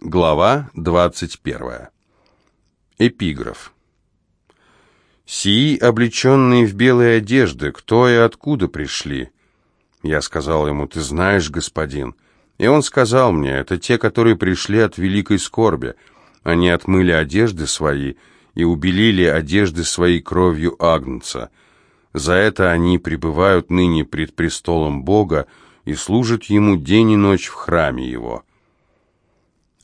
Глава 21. Эпиграф. «Сии, облеченные в белые одежды, кто и откуда пришли?» Я сказал ему, «Ты знаешь, господин». И он сказал мне, «Это те, которые пришли от великой скорби. Они отмыли одежды свои и убелили одежды своей кровью Агнца. За это они пребывают ныне пред престолом Бога и служат Ему день и ночь в храме Его».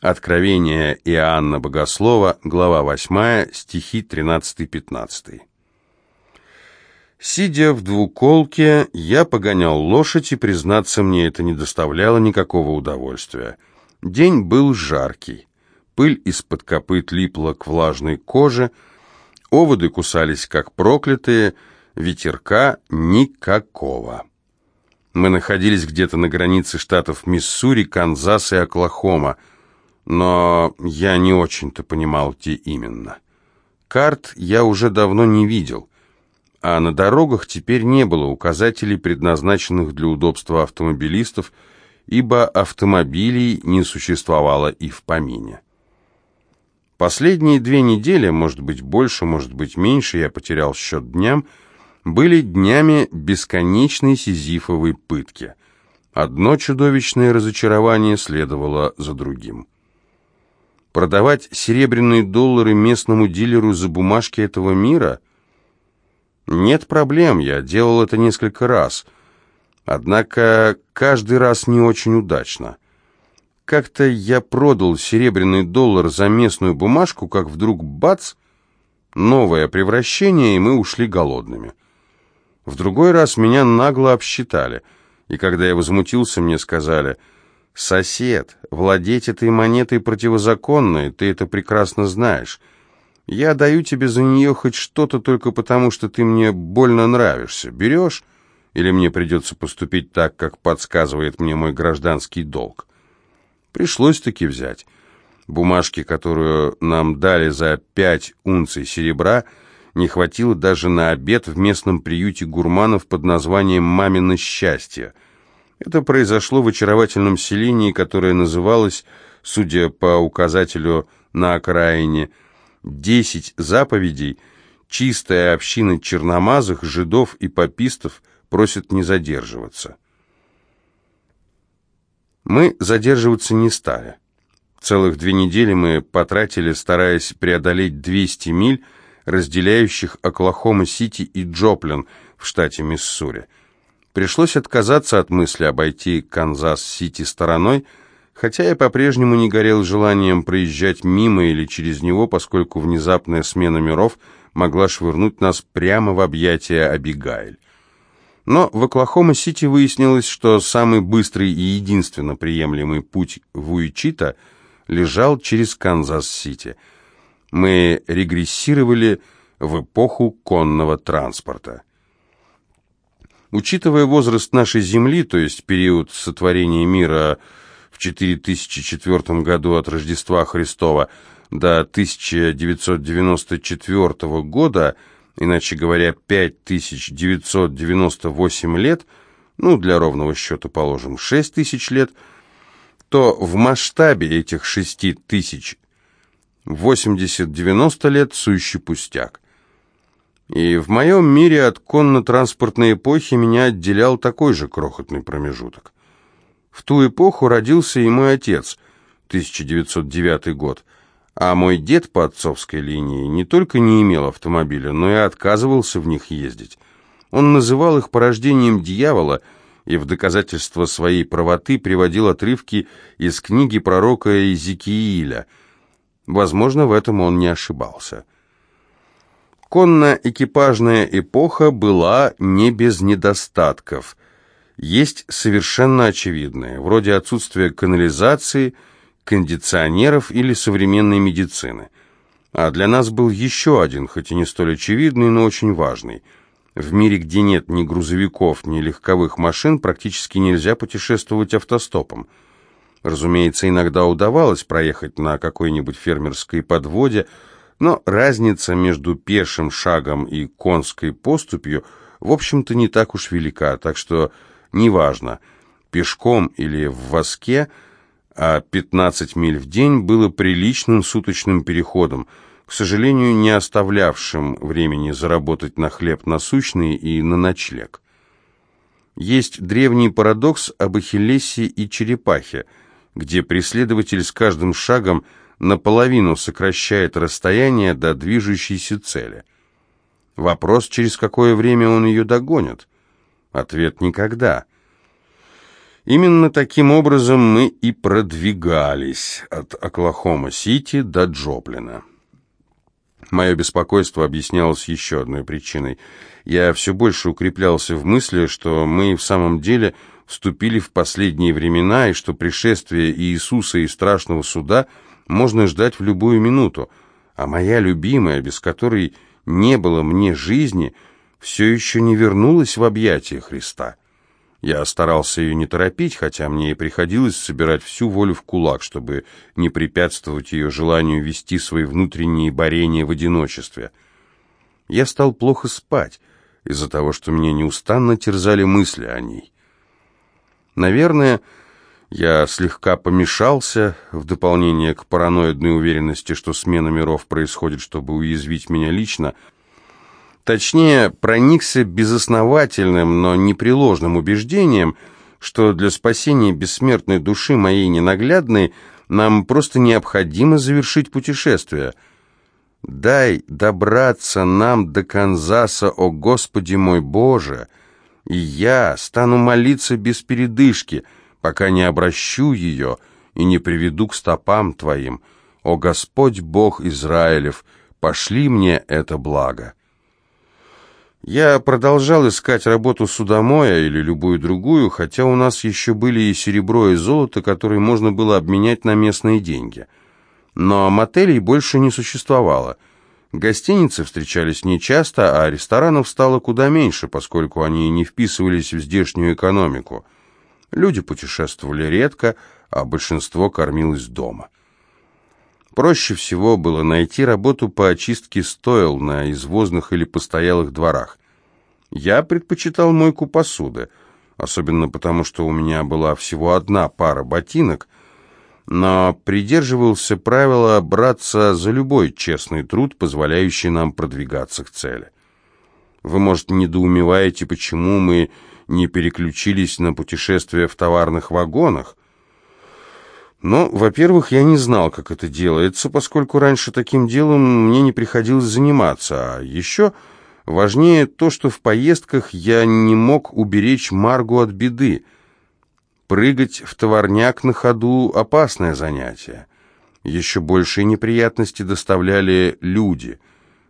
Откровение Иоанна Богослова, глава 8, стихи 13-15. Сидя в двуколке, я погонял лошадь, и, признаться, мне это не доставляло никакого удовольствия. День был жаркий. Пыль из-под копыт липла к влажной коже, оводы кусались как проклятые, ветерка никакого. Мы находились где-то на границе штатов Миссури, Канзас и Оклахома, но я не очень-то понимал, где именно. Карт я уже давно не видел, а на дорогах теперь не было указателей, предназначенных для удобства автомобилистов, ибо автомобилей не существовало и в помине. Последние две недели, может быть больше, может быть меньше, я потерял счет дням, были днями бесконечной сизифовой пытки. Одно чудовищное разочарование следовало за другим. Продавать серебряные доллары местному дилеру за бумажки этого мира? Нет проблем, я делал это несколько раз. Однако каждый раз не очень удачно. Как-то я продал серебряный доллар за местную бумажку, как вдруг бац, новое превращение, и мы ушли голодными. В другой раз меня нагло обсчитали, и когда я возмутился, мне сказали – «Сосед, владеть этой монетой противозаконно, и ты это прекрасно знаешь. Я даю тебе за нее хоть что-то только потому, что ты мне больно нравишься. Берешь? Или мне придется поступить так, как подсказывает мне мой гражданский долг?» Пришлось таки взять. Бумажки, которую нам дали за пять унций серебра, не хватило даже на обед в местном приюте гурманов под названием «Мамино счастье», это произошло в очаровательном селении, которое называлось, судя по указателю на окраине, «Десять заповедей», чистая община черномазых, жидов и попистов просит не задерживаться. Мы задерживаться не стали. Целых две недели мы потратили, стараясь преодолеть 200 миль, разделяющих Оклахома-Сити и Джоплин в штате Миссури. Пришлось отказаться от мысли обойти Канзас-Сити стороной, хотя я по-прежнему не горел желанием проезжать мимо или через него, поскольку внезапная смена миров могла швырнуть нас прямо в объятия Абигайль. Но в Оклахома-Сити выяснилось, что самый быстрый и единственно приемлемый путь в Уичита лежал через Канзас-Сити. Мы регрессировали в эпоху конного транспорта. Учитывая возраст нашей Земли, то есть период сотворения мира в 4004 году от Рождества Христова до 1994 года, иначе говоря, 5998 лет, ну, для ровного счета положим 6000 лет, то в масштабе этих 6000 80-90 лет сущий пустяк. И в моем мире от конно-транспортной эпохи меня отделял такой же крохотный промежуток. В ту эпоху родился и мой отец, 1909 год, а мой дед по отцовской линии не только не имел автомобиля, но и отказывался в них ездить. Он называл их порождением дьявола и в доказательство своей правоты приводил отрывки из книги пророка Иезекииля. Возможно, в этом он не ошибался. Конно-экипажная эпоха была не без недостатков. Есть совершенно очевидные, вроде отсутствия канализации, кондиционеров или современной медицины. А для нас был еще один, хоть и не столь очевидный, но очень важный. В мире, где нет ни грузовиков, ни легковых машин, практически нельзя путешествовать автостопом. Разумеется, иногда удавалось проехать на какой-нибудь фермерской подводе, но разница между пешим шагом и конской поступью, в общем-то, не так уж велика, так что неважно, пешком или в воске, а 15 миль в день было приличным суточным переходом, к сожалению, не оставлявшим времени заработать на хлеб насущный и на ночлег. Есть древний парадокс об Ахиллесе и черепахе, где преследователь с каждым шагом наполовину сокращает расстояние до движущейся цели. Вопрос, через какое время он ее догонит? Ответ – никогда. Именно таким образом мы и продвигались от Оклахома-Сити до Джоплина. Мое беспокойство объяснялось еще одной причиной. Я все больше укреплялся в мысли, что мы в самом деле вступили в последние времена, и что пришествие Иисуса и страшного суда можно ждать в любую минуту, а моя любимая, без которой не было мне жизни, все еще не вернулась в объятия Христа. Я старался ее не торопить, хотя мне и приходилось собирать всю волю в кулак, чтобы не препятствовать ее желанию вести свои внутренние борения в одиночестве. Я стал плохо спать из-за того, что меня неустанно терзали мысли о ней. Наверное, я слегка помешался, в дополнение к параноидной уверенности, что смена миров происходит, чтобы уязвить меня лично — Точнее, проникся безосновательным, но непреложным убеждением, что для спасения бессмертной души моей ненаглядной нам просто необходимо завершить путешествие. Дай добраться нам до Канзаса, о Господи мой Боже, и я стану молиться без передышки, пока не обращу ее и не приведу к стопам Твоим. О Господь Бог Израилев, пошли мне это благо». Я продолжал искать работу судомоя или любую другую, хотя у нас еще были и серебро, и золото, которые можно было обменять на местные деньги. Но мотелей больше не существовало. Гостиницы встречались нечасто, а ресторанов стало куда меньше, поскольку они не вписывались в здешнюю экономику. Люди путешествовали редко, а большинство кормилось дома. Проще всего было найти работу по очистке стоил на извозных или постоялых дворах. Я предпочитал мойку посуды, особенно потому, что у меня была всего одна пара ботинок, но придерживался правила браться за любой честный труд, позволяющий нам продвигаться к цели. Вы, может, недоумеваете, почему мы не переключились на путешествия в товарных вагонах? Но, во-первых, я не знал, как это делается, поскольку раньше таким делом мне не приходилось заниматься, а еще важнее то, что в поездках я не мог уберечь Маргу от беды. Прыгать в товарняк на ходу – опасное занятие. Еще большие неприятности доставляли люди.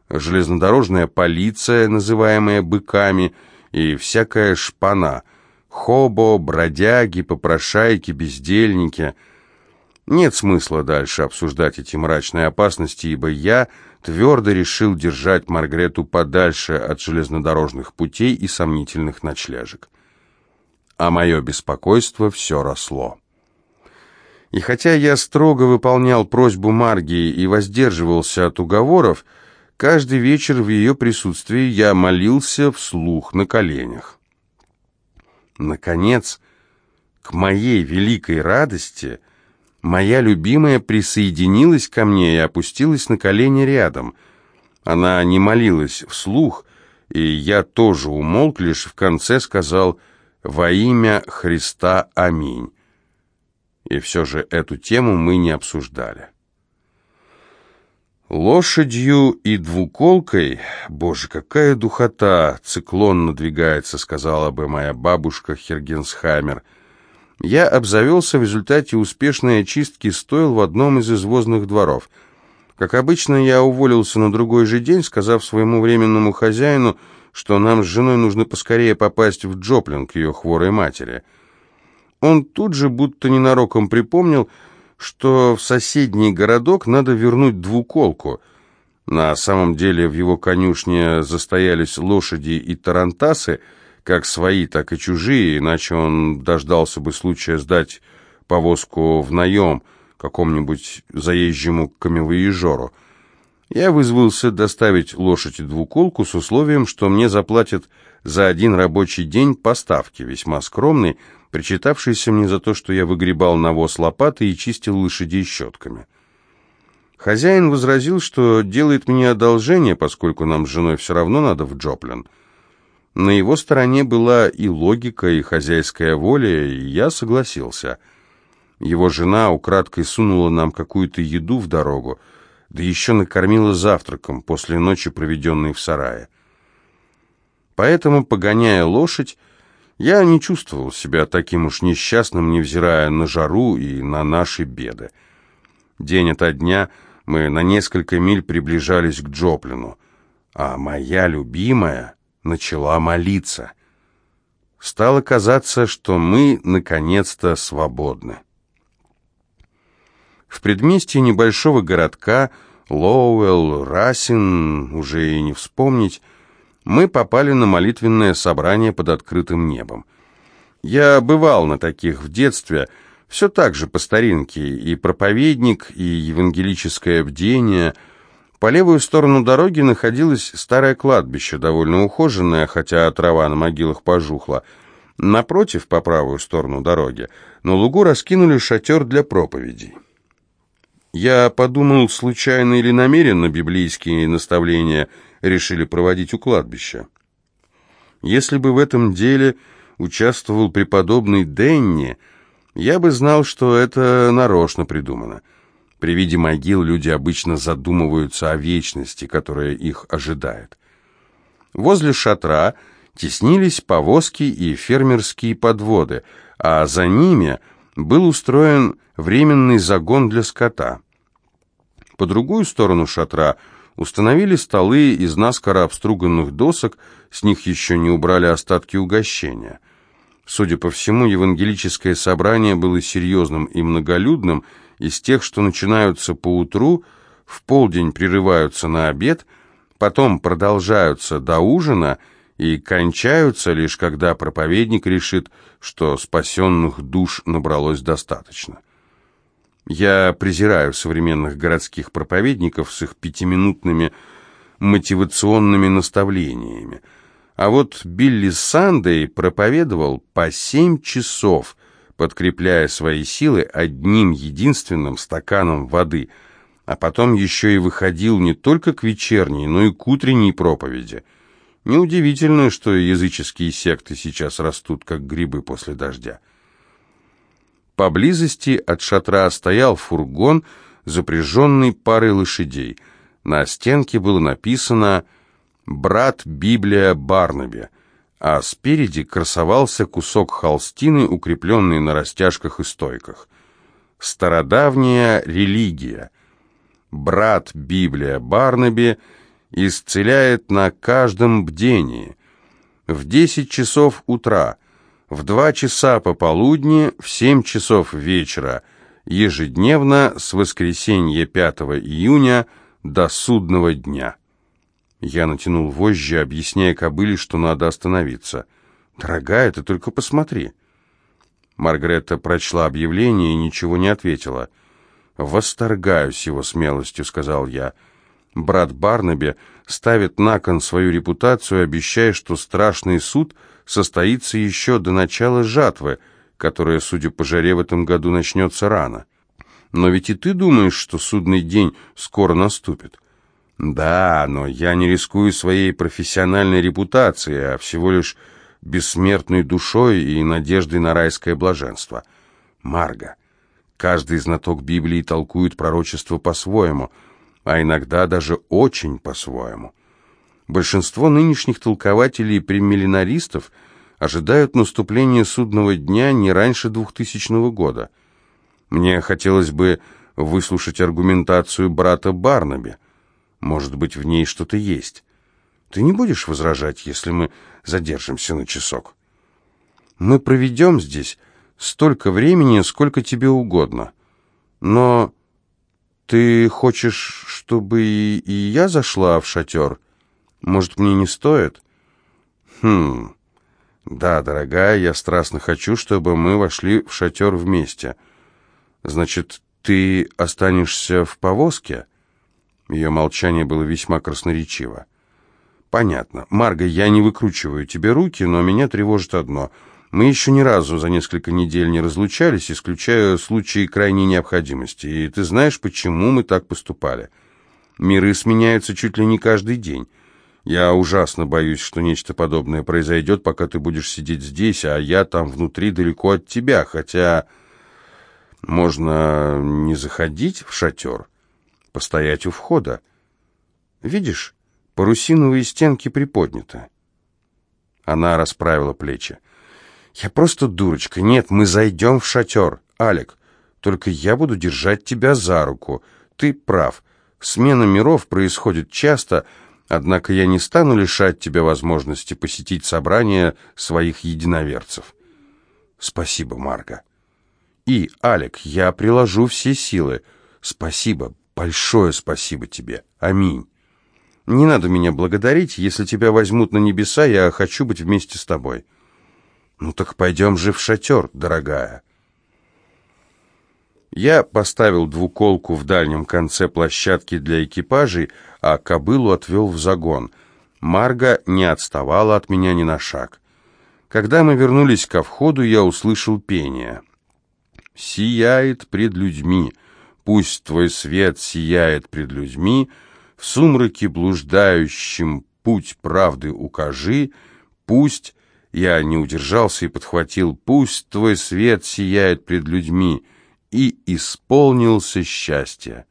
Железнодорожная полиция, называемая «быками», и всякая шпана – хобо, бродяги, попрошайки, бездельники – нет смысла дальше обсуждать эти мрачные опасности, ибо я твердо решил держать Маргарету подальше от железнодорожных путей и сомнительных ночлежек. А мое беспокойство все росло. И хотя я строго выполнял просьбу Марги и воздерживался от уговоров, каждый вечер в ее присутствии я молился вслух на коленях. Наконец, к моей великой радости – Моя любимая присоединилась ко мне и опустилась на колени рядом. Она не молилась вслух, и я тоже умолк, лишь в конце сказал «Во имя Христа, аминь». И все же эту тему мы не обсуждали. Лошадью и двуколкой, боже, какая духота, циклон надвигается, сказала бы моя бабушка Хергенсхаймер — я обзавелся в результате успешной очистки стоил в одном из извозных дворов. Как обычно, я уволился на другой же день, сказав своему временному хозяину, что нам с женой нужно поскорее попасть в Джоплин к ее хворой матери. Он тут же будто ненароком припомнил, что в соседний городок надо вернуть двуколку. На самом деле в его конюшне застоялись лошади и тарантасы, как свои, так и чужие, иначе он дождался бы случая сдать повозку в наем какому-нибудь заезжему камевоежору. Я вызвался доставить лошадь и двуколку с условием, что мне заплатят за один рабочий день поставки, весьма скромный, причитавшийся мне за то, что я выгребал навоз лопатой и чистил лошадей щетками. Хозяин возразил, что делает мне одолжение, поскольку нам с женой все равно надо в Джоплин. На его стороне была и логика, и хозяйская воля, и я согласился. Его жена украдкой сунула нам какую-то еду в дорогу, да еще накормила завтраком после ночи, проведенной в сарае. Поэтому, погоняя лошадь, я не чувствовал себя таким уж несчастным, невзирая на жару и на наши беды. День ото дня мы на несколько миль приближались к Джоплину, а моя любимая начала молиться. Стало казаться, что мы наконец-то свободны. В предместье небольшого городка Лоуэлл, Расин, уже и не вспомнить, мы попали на молитвенное собрание под открытым небом. Я бывал на таких в детстве, все так же по старинке, и проповедник, и евангелическое бдение. По левую сторону дороги находилось старое кладбище, довольно ухоженное, хотя трава на могилах пожухла. Напротив, по правую сторону дороги, на лугу раскинули шатер для проповедей. Я подумал, случайно или намеренно библейские наставления решили проводить у кладбища. Если бы в этом деле участвовал преподобный Денни, я бы знал, что это нарочно придумано. При виде могил люди обычно задумываются о вечности, которая их ожидает. Возле шатра теснились повозки и фермерские подводы, а за ними был устроен временный загон для скота. По другую сторону шатра установили столы из наскоро обструганных досок, с них еще не убрали остатки угощения. Судя по всему, евангелическое собрание было серьезным и многолюдным, из тех, что начинаются по утру, в полдень прерываются на обед, потом продолжаются до ужина и кончаются лишь когда проповедник решит, что спасенных душ набралось достаточно. Я презираю современных городских проповедников с их пятиминутными мотивационными наставлениями. А вот Билли Сандей проповедовал по семь часов, подкрепляя свои силы одним единственным стаканом воды, а потом еще и выходил не только к вечерней, но и к утренней проповеди. Неудивительно, что языческие секты сейчас растут, как грибы после дождя. Поблизости от шатра стоял фургон, запряженный парой лошадей. На стенке было написано «Брат Библия Барнаби», а спереди красовался кусок холстины, укрепленный на растяжках и стойках. Стародавняя религия. Брат Библия Барнаби исцеляет на каждом бдении. В десять часов утра – в два часа пополудни, в семь часов вечера, ежедневно с воскресенья 5 июня до судного дня. Я натянул вожжи, объясняя кобыле, что надо остановиться. «Дорогая, ты только посмотри». Маргарета прочла объявление и ничего не ответила. «Восторгаюсь его смелостью», — сказал я. Брат Барнаби ставит на кон свою репутацию, обещая, что страшный суд состоится еще до начала жатвы, которая, судя по жаре, в этом году начнется рано. Но ведь и ты думаешь, что судный день скоро наступит. Да, но я не рискую своей профессиональной репутацией, а всего лишь бессмертной душой и надеждой на райское блаженство. Марга, каждый знаток Библии толкует пророчество по-своему — а иногда даже очень по-своему. Большинство нынешних толкователей и премиллинаристов ожидают наступления судного дня не раньше 2000 года. Мне хотелось бы выслушать аргументацию брата Барнаби. Может быть, в ней что-то есть. Ты не будешь возражать, если мы задержимся на часок? Мы проведем здесь столько времени, сколько тебе угодно. Но «Ты хочешь, чтобы и я зашла в шатер? Может, мне не стоит?» «Хм... Да, дорогая, я страстно хочу, чтобы мы вошли в шатер вместе. Значит, ты останешься в повозке?» Ее молчание было весьма красноречиво. «Понятно. Марга, я не выкручиваю тебе руки, но меня тревожит одно. Мы еще ни разу за несколько недель не разлучались, исключая случаи крайней необходимости. И ты знаешь, почему мы так поступали? Миры сменяются чуть ли не каждый день. Я ужасно боюсь, что нечто подобное произойдет, пока ты будешь сидеть здесь, а я там внутри далеко от тебя, хотя можно не заходить в шатер, постоять у входа. Видишь, парусиновые стенки приподняты. Она расправила плечи. «Я просто дурочка. Нет, мы зайдем в шатер. Алек, только я буду держать тебя за руку. Ты прав. Смена миров происходит часто, однако я не стану лишать тебя возможности посетить собрание своих единоверцев». «Спасибо, Марга». «И, Алек, я приложу все силы. Спасибо, большое спасибо тебе. Аминь». «Не надо меня благодарить. Если тебя возьмут на небеса, я хочу быть вместе с тобой». «Ну так пойдем же в шатер, дорогая». Я поставил двуколку в дальнем конце площадки для экипажей, а кобылу отвел в загон. Марга не отставала от меня ни на шаг. Когда мы вернулись ко входу, я услышал пение. «Сияет пред людьми, пусть твой свет сияет пред людьми, в сумраке блуждающим путь правды укажи, пусть я не удержался и подхватил «Пусть твой свет сияет пред людьми» и исполнился счастье.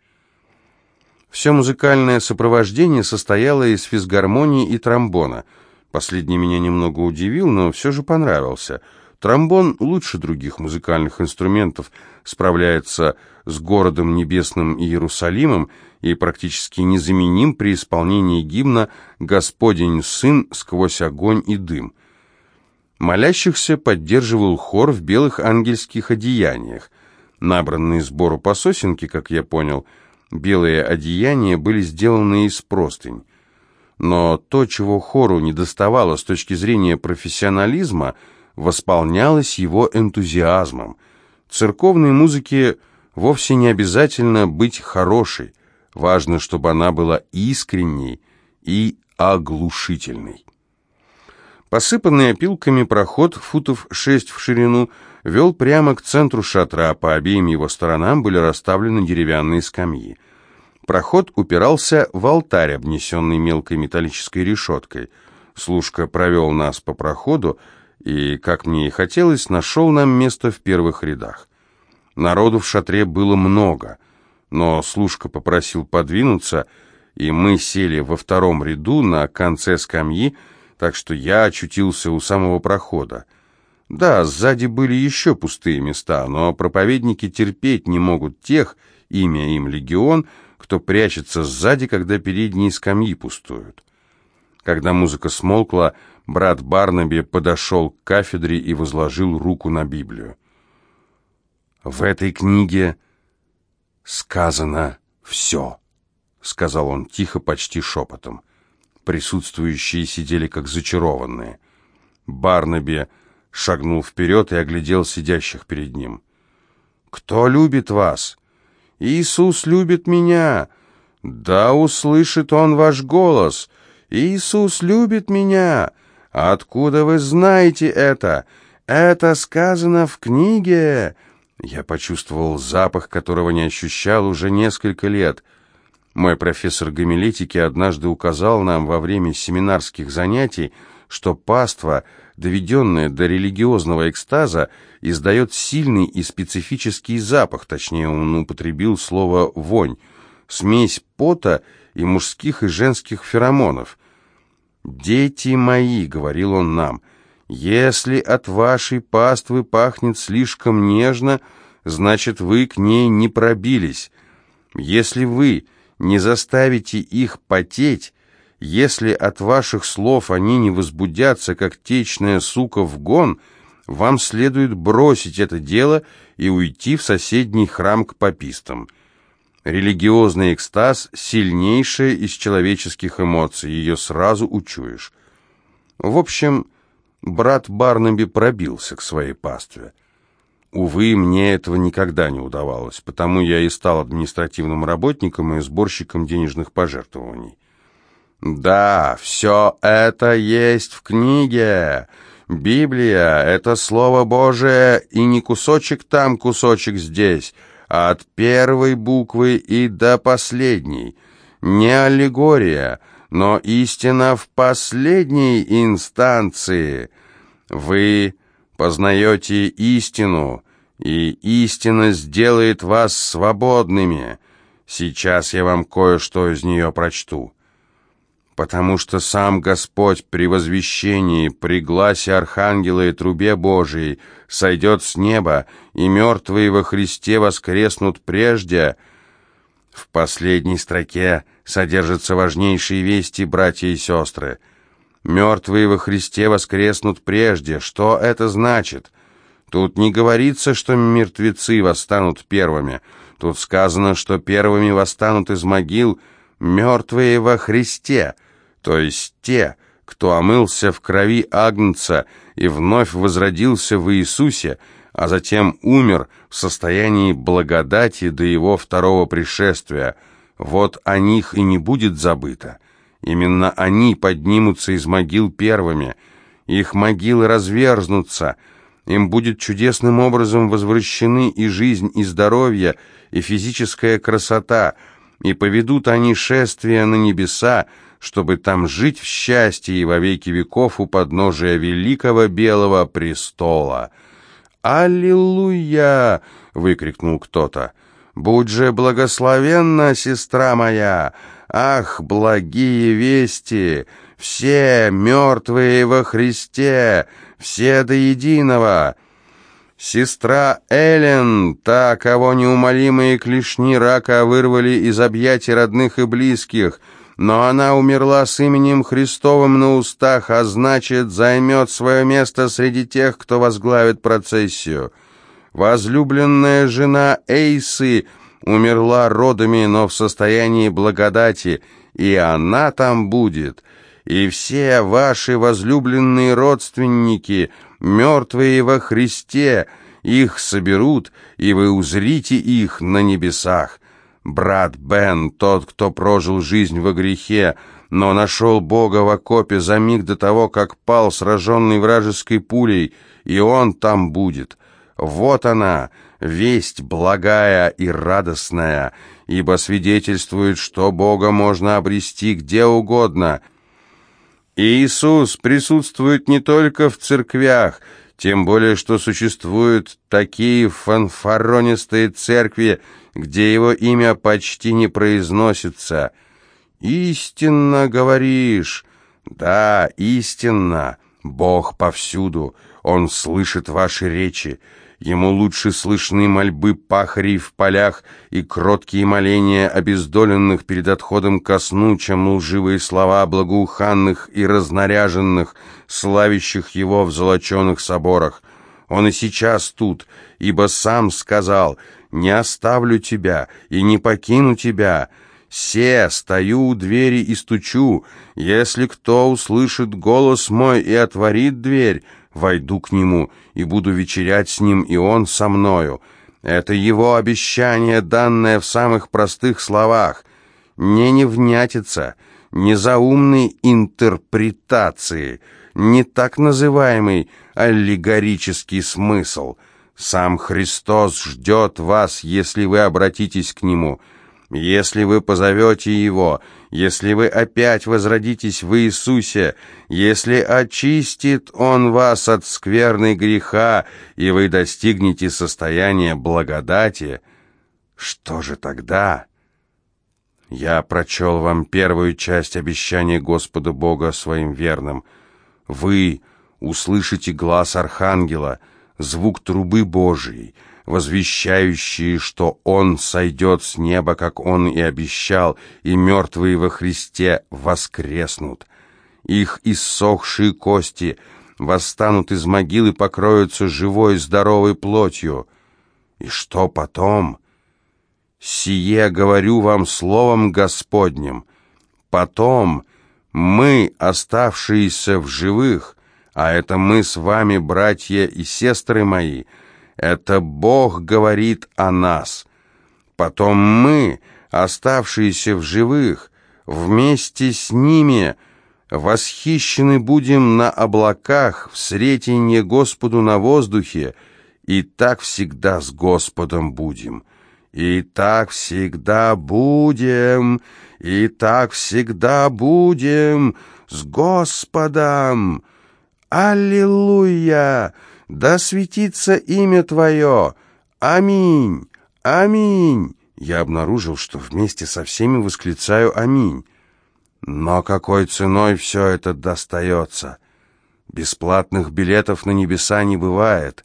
Все музыкальное сопровождение состояло из физгармонии и тромбона. Последний меня немного удивил, но все же понравился. Тромбон лучше других музыкальных инструментов справляется с городом небесным Иерусалимом и практически незаменим при исполнении гимна «Господень Сын сквозь огонь и дым». Молящихся поддерживал хор в белых ангельских одеяниях. Набранные сбору по сосенке, как я понял, белые одеяния были сделаны из простынь. Но то, чего хору не доставало с точки зрения профессионализма, восполнялось его энтузиазмом. Церковной музыке вовсе не обязательно быть хорошей, важно, чтобы она была искренней и оглушительной. Посыпанный опилками проход, футов шесть в ширину, вел прямо к центру шатра, по обеим его сторонам были расставлены деревянные скамьи. Проход упирался в алтарь, обнесенный мелкой металлической решеткой. Служка провел нас по проходу и, как мне и хотелось, нашел нам место в первых рядах. Народу в шатре было много, но служка попросил подвинуться, и мы сели во втором ряду на конце скамьи, так что я очутился у самого прохода. Да, сзади были еще пустые места, но проповедники терпеть не могут тех, имя им легион, кто прячется сзади, когда передние скамьи пустуют. Когда музыка смолкла, брат Барнаби подошел к кафедре и возложил руку на Библию. «В этой книге сказано все», — сказал он тихо, почти шепотом. Присутствующие сидели как зачарованные. Барнаби шагнул вперед и оглядел сидящих перед ним. «Кто любит вас?» «Иисус любит меня!» «Да услышит он ваш голос!» «Иисус любит меня!» «Откуда вы знаете это?» «Это сказано в книге!» Я почувствовал запах, которого не ощущал уже несколько лет. Мой профессор гомилетики однажды указал нам во время семинарских занятий, что паства, доведенная до религиозного экстаза, издает сильный и специфический запах, точнее он употребил слово «вонь», смесь пота и мужских и женских феромонов. «Дети мои», — говорил он нам, — «если от вашей паствы пахнет слишком нежно, значит, вы к ней не пробились. Если вы не заставите их потеть, если от ваших слов они не возбудятся, как течная сука в гон, вам следует бросить это дело и уйти в соседний храм к попистам. Религиозный экстаз – сильнейшая из человеческих эмоций, ее сразу учуешь. В общем, брат Барнаби пробился к своей пастве. Увы, мне этого никогда не удавалось, потому я и стал административным работником и сборщиком денежных пожертвований. Да, все это есть в книге. Библия — это Слово Божие, и не кусочек там, кусочек здесь, а от первой буквы и до последней. Не аллегория, но истина в последней инстанции. Вы познаете истину, и истина сделает вас свободными. Сейчас я вам кое-что из нее прочту. Потому что сам Господь при возвещении, при гласе Архангела и трубе Божией сойдет с неба, и мертвые во Христе воскреснут прежде. В последней строке содержатся важнейшие вести, братья и сестры. Мертвые во Христе воскреснут прежде. Что это значит? Тут не говорится, что мертвецы восстанут первыми. Тут сказано, что первыми восстанут из могил мертвые во Христе, то есть те, кто омылся в крови Агнца и вновь возродился в Иисусе, а затем умер в состоянии благодати до его второго пришествия. Вот о них и не будет забыто. Именно они поднимутся из могил первыми. Их могилы разверзнутся. Им будет чудесным образом возвращены и жизнь, и здоровье, и физическая красота, и поведут они шествие на небеса, чтобы там жить в счастье и во веки веков у подножия великого белого престола. «Аллилуйя!» — выкрикнул кто-то. «Будь же благословенна, сестра моя! Ах, благие вести! Все мертвые во Христе, все до единого!» Сестра Эллен, та, кого неумолимые клешни рака вырвали из объятий родных и близких, но она умерла с именем Христовым на устах, а значит, займет свое место среди тех, кто возглавит процессию. Возлюбленная жена Эйсы умерла родами, но в состоянии благодати, и она там будет. И все ваши возлюбленные родственники, мертвые во Христе, их соберут, и вы узрите их на небесах. Брат Бен, тот, кто прожил жизнь во грехе, но нашел Бога в окопе за миг до того, как пал, сраженный вражеской пулей, и он там будет. Вот она, весть благая и радостная, ибо свидетельствует, что Бога можно обрести где угодно. Иисус присутствует не только в церквях, тем более, что существуют такие фанфаронистые церкви, где его имя почти не произносится. «Истинно говоришь!» «Да, истинно! Бог повсюду, Он слышит ваши речи, Ему лучше слышны мольбы пахарей в полях и кроткие моления обездоленных перед отходом ко сну, чем лживые слова благоуханных и разнаряженных, славящих Его в золоченых соборах. Он и сейчас тут, ибо сам сказал «Не оставлю тебя и не покину тебя». «Се, стою у двери и стучу. Если кто услышит голос мой и отворит дверь, войду к нему и буду вечерять с ним, и он со мною». Это его обещание, данное в самых простых словах. Не невнятица, не заумной интерпретации, не так называемый аллегорический смысл. Сам Христос ждет вас, если вы обратитесь к Нему – если вы позовете Его, если вы опять возродитесь в Иисусе, если очистит Он вас от скверной греха, и вы достигнете состояния благодати, что же тогда? Я прочел вам первую часть обещания Господа Бога своим верным. Вы услышите глаз Архангела, звук трубы Божией, возвещающие, что Он сойдет с неба, как Он и обещал, и мертвые во Христе воскреснут. Их иссохшие кости восстанут из могил и покроются живой здоровой плотью. И что потом? Сие говорю вам словом Господним. Потом мы, оставшиеся в живых, а это мы с вами, братья и сестры мои, — это Бог говорит о нас. Потом мы, оставшиеся в живых, вместе с ними Восхищены будем на облаках, в сретенье Господу на воздухе, и так всегда с Господом будем. И так всегда будем, и так всегда будем с Господом. Аллилуйя! Да светится имя Твое! Аминь! Аминь! Я обнаружил, что вместе со всеми восклицаю «Аминь». Но какой ценой все это достается? Бесплатных билетов на небеса не бывает.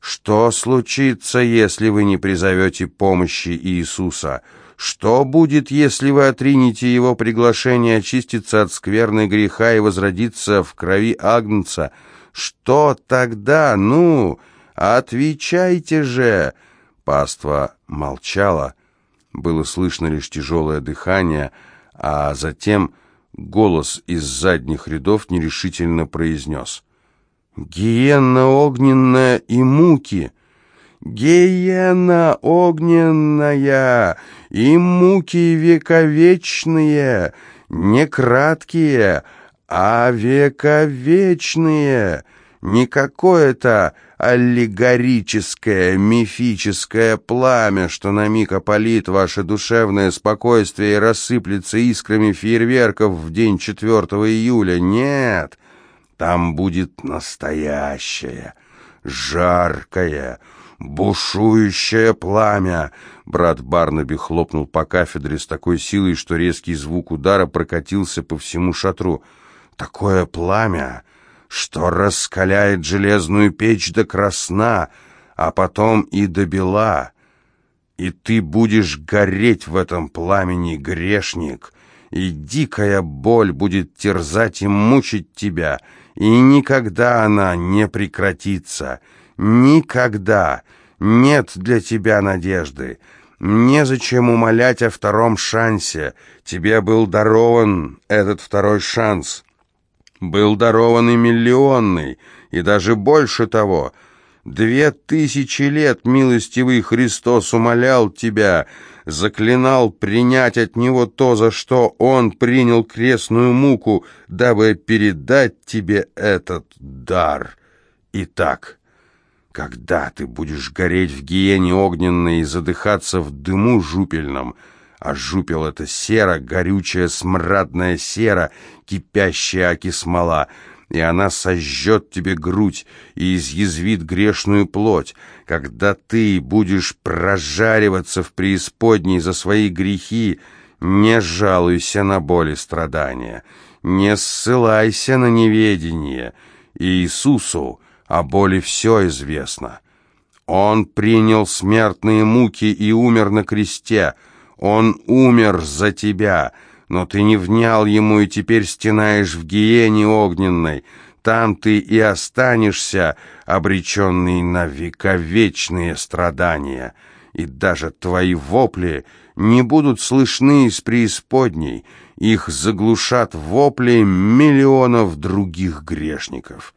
Что случится, если вы не призовете помощи Иисуса? Что будет, если вы отринете Его приглашение очиститься от скверной греха и возродиться в крови Агнца? Что тогда? Ну, отвечайте же!» Паства молчала. Было слышно лишь тяжелое дыхание — а затем голос из задних рядов нерешительно произнес «Гиенна огненная и муки!» «Гиена огненная и муки вековечные, не краткие, а вековечные!» не какое-то аллегорическое, мифическое пламя, что на миг опалит ваше душевное спокойствие и рассыплется искрами фейерверков в день 4 июля. Нет, там будет настоящее, жаркое, бушующее пламя. Брат Барнаби хлопнул по кафедре с такой силой, что резкий звук удара прокатился по всему шатру. Такое пламя что раскаляет железную печь до красна, а потом и до бела. И ты будешь гореть в этом пламени, грешник, и дикая боль будет терзать и мучить тебя, и никогда она не прекратится. Никогда нет для тебя надежды. Незачем умолять о втором шансе. Тебе был дарован этот второй шанс был дарован и миллионный, и даже больше того. Две тысячи лет милостивый Христос умолял тебя, заклинал принять от Него то, за что Он принял крестную муку, дабы передать тебе этот дар. Итак, когда ты будешь гореть в гиене огненной и задыхаться в дыму жупельном, а жупел — это сера, горючая смрадная сера, кипящая аки смола, и она сожжет тебе грудь и изъязвит грешную плоть. Когда ты будешь прожариваться в преисподней за свои грехи, не жалуйся на боль и страдания, не ссылайся на неведение. Иисусу о боли все известно. Он принял смертные муки и умер на кресте — он умер за тебя, но ты не внял ему и теперь стенаешь в гиене огненной. Там ты и останешься, обреченный на вековечные страдания. И даже твои вопли не будут слышны из преисподней, их заглушат вопли миллионов других грешников.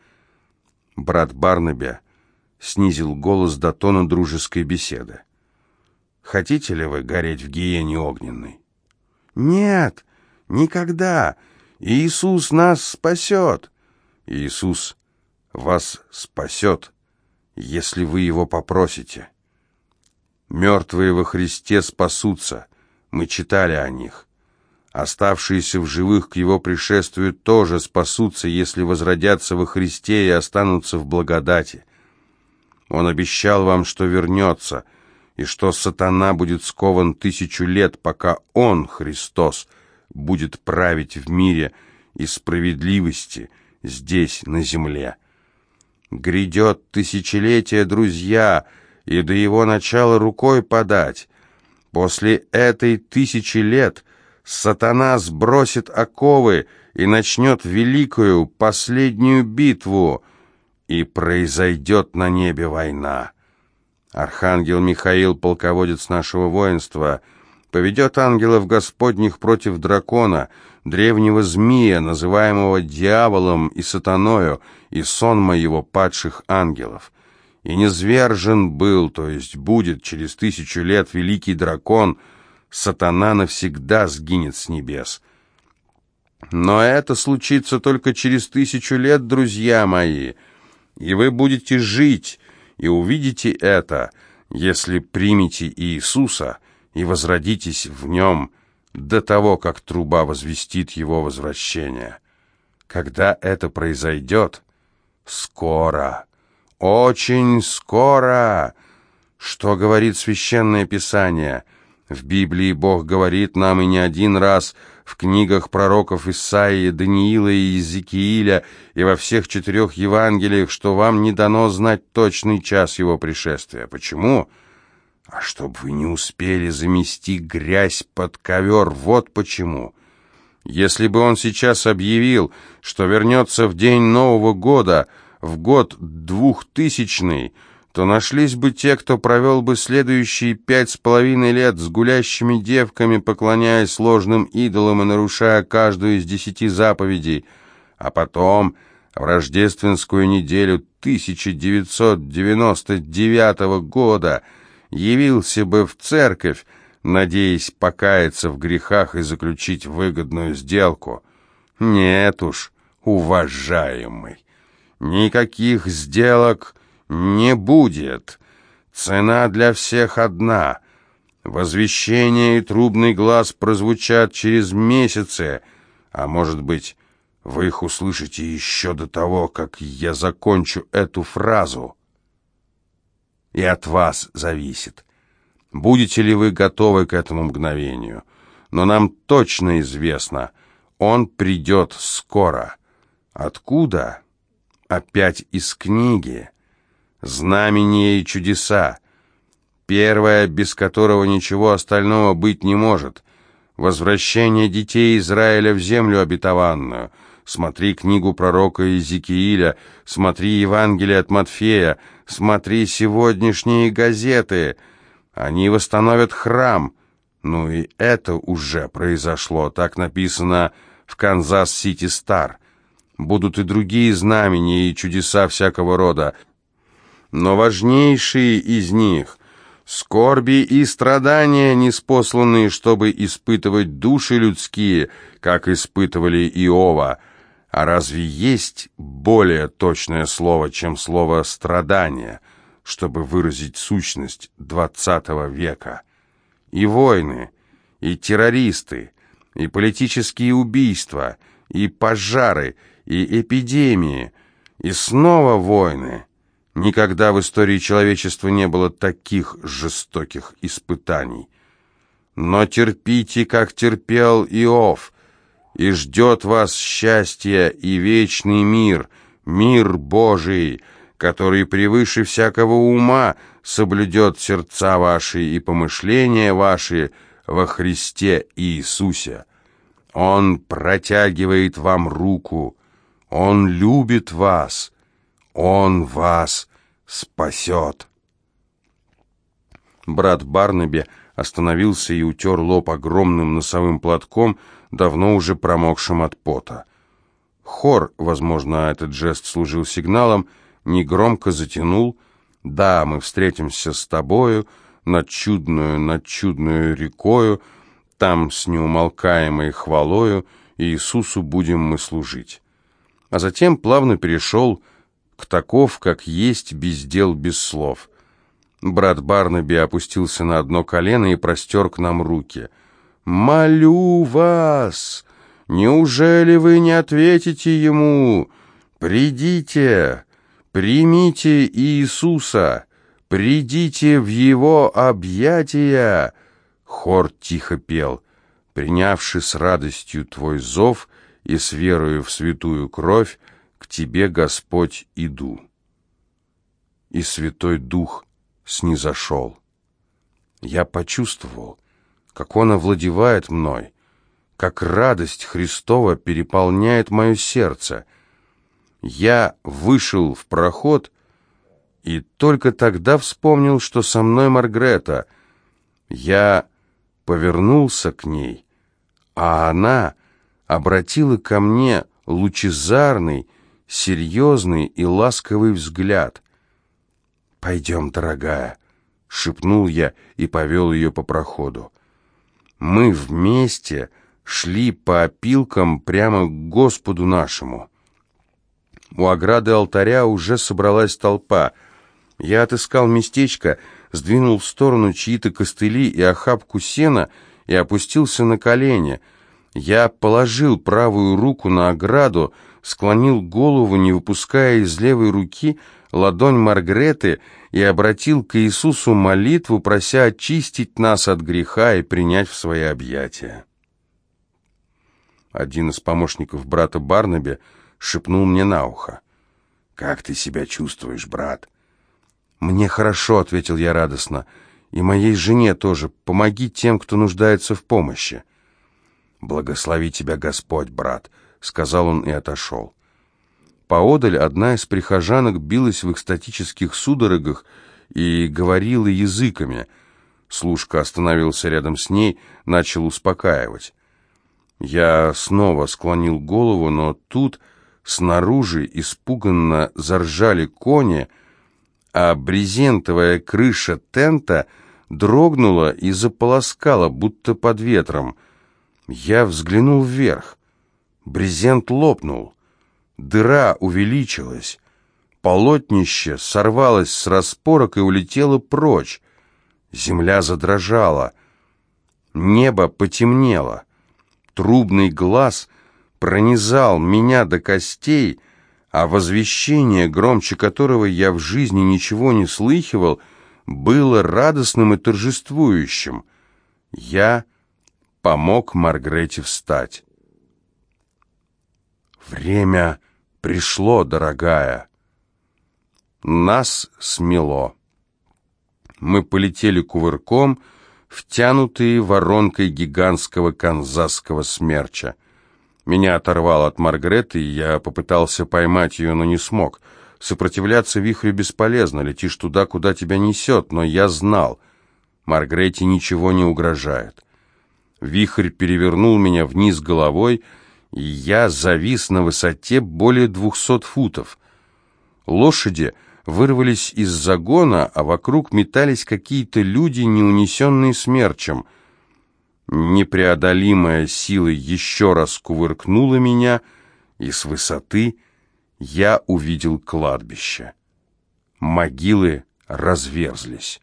Брат Барнаби снизил голос до тона дружеской беседы. Хотите ли вы гореть в гиене огненной? Нет, никогда. Иисус нас спасет. Иисус вас спасет, если вы его попросите. Мертвые во Христе спасутся. Мы читали о них. Оставшиеся в живых к его пришествию тоже спасутся, если возродятся во Христе и останутся в благодати. Он обещал вам, что вернется — и что сатана будет скован тысячу лет, пока он, Христос, будет править в мире и справедливости здесь, на земле. Грядет тысячелетие, друзья, и до его начала рукой подать. После этой тысячи лет сатана сбросит оковы и начнет великую последнюю битву, и произойдет на небе война. Архангел Михаил, полководец нашего воинства, поведет ангелов Господних против дракона, древнего змея, называемого дьяволом и сатаною, и сонма его падших ангелов. И низвержен был, то есть будет через тысячу лет великий дракон, сатана навсегда сгинет с небес. Но это случится только через тысячу лет, друзья мои, и вы будете жить и увидите это, если примете Иисуса и возродитесь в нем до того, как труба возвестит его возвращение. Когда это произойдет? Скоро, очень скоро. Что говорит Священное Писание? В Библии Бог говорит нам и не один раз – в книгах пророков Исаии, Даниила и Иезекииля и во всех четырех Евангелиях, что вам не дано знать точный час его пришествия. Почему? А чтобы вы не успели замести грязь под ковер, вот почему. Если бы он сейчас объявил, что вернется в день Нового года, в год двухтысячный, то нашлись бы те, кто провел бы следующие пять с половиной лет с гулящими девками, поклоняясь сложным идолам и нарушая каждую из десяти заповедей, а потом в рождественскую неделю 1999 года явился бы в церковь, надеясь покаяться в грехах и заключить выгодную сделку. Нет уж, уважаемый, никаких сделок не будет. Цена для всех одна. Возвещение и трубный глаз прозвучат через месяцы, а может быть, вы их услышите еще до того, как я закончу эту фразу. И от вас зависит, будете ли вы готовы к этому мгновению. Но нам точно известно, он придет скоро. Откуда? Опять из книги знамения и чудеса. Первое, без которого ничего остального быть не может. Возвращение детей Израиля в землю обетованную. Смотри книгу пророка Иезекииля, смотри Евангелие от Матфея, смотри сегодняшние газеты. Они восстановят храм. Ну и это уже произошло, так написано в Канзас-Сити Стар. Будут и другие знамения и чудеса всякого рода но важнейшие из них — скорби и страдания, ниспосланные, чтобы испытывать души людские, как испытывали Иова. А разве есть более точное слово, чем слово «страдание», чтобы выразить сущность двадцатого века? И войны, и террористы, и политические убийства, и пожары, и эпидемии, и снова войны — Никогда в истории человечества не было таких жестоких испытаний. Но терпите, как терпел Иов, и ждет вас счастье и вечный мир, мир Божий, который превыше всякого ума соблюдет сердца ваши и помышления ваши во Христе Иисусе. Он протягивает вам руку, Он любит вас, он вас спасет. Брат Барнаби остановился и утер лоб огромным носовым платком, давно уже промокшим от пота. Хор, возможно, этот жест служил сигналом, негромко затянул «Да, мы встретимся с тобою над чудную, над чудную рекою, там с неумолкаемой хвалою Иисусу будем мы служить». А затем плавно перешел таков, как есть, без дел, без слов. Брат Барнаби опустился на одно колено и простер к нам руки. «Молю вас! Неужели вы не ответите ему? Придите, примите Иисуса, придите в его объятия!» Хор тихо пел, принявший с радостью твой зов и с верою в святую кровь, к Тебе, Господь, иду». И Святой Дух снизошел. Я почувствовал, как Он овладевает мной, как радость Христова переполняет мое сердце. Я вышел в проход и только тогда вспомнил, что со мной Маргрета. Я повернулся к ней, а она обратила ко мне лучезарный, серьезный и ласковый взгляд. «Пойдем, дорогая», — шепнул я и повел ее по проходу. «Мы вместе шли по опилкам прямо к Господу нашему. У ограды алтаря уже собралась толпа. Я отыскал местечко, сдвинул в сторону чьи-то костыли и охапку сена и опустился на колени. Я положил правую руку на ограду, склонил голову, не выпуская из левой руки ладонь Маргреты и обратил к Иисусу молитву, прося очистить нас от греха и принять в свои объятия. Один из помощников брата Барнаби шепнул мне на ухо. «Как ты себя чувствуешь, брат?» «Мне хорошо», — ответил я радостно, — «и моей жене тоже. Помоги тем, кто нуждается в помощи». «Благослови тебя Господь, брат», — сказал он и отошел. Поодаль одна из прихожанок билась в экстатических судорогах и говорила языками. Служка остановился рядом с ней, начал успокаивать. Я снова склонил голову, но тут снаружи испуганно заржали кони, а брезентовая крыша тента дрогнула и заполоскала, будто под ветром. Я взглянул вверх. Брезент лопнул. Дыра увеличилась. Полотнище сорвалось с распорок и улетело прочь. Земля задрожала. Небо потемнело. Трубный глаз пронизал меня до костей, а возвещение, громче которого я в жизни ничего не слыхивал, было радостным и торжествующим. Я помог Маргрете встать. Время пришло, дорогая. Нас смело. Мы полетели кувырком, втянутые воронкой гигантского канзасского смерча. Меня оторвало от Маргареты, и я попытался поймать ее, но не смог. Сопротивляться вихрю бесполезно, летишь туда, куда тебя несет, но я знал, Маргарете ничего не угрожает. Вихрь перевернул меня вниз головой, и я завис на высоте более двухсот футов. Лошади вырвались из загона, а вокруг метались какие-то люди, не унесенные смерчем. Непреодолимая сила еще раз кувыркнула меня, и с высоты я увидел кладбище. Могилы разверзлись.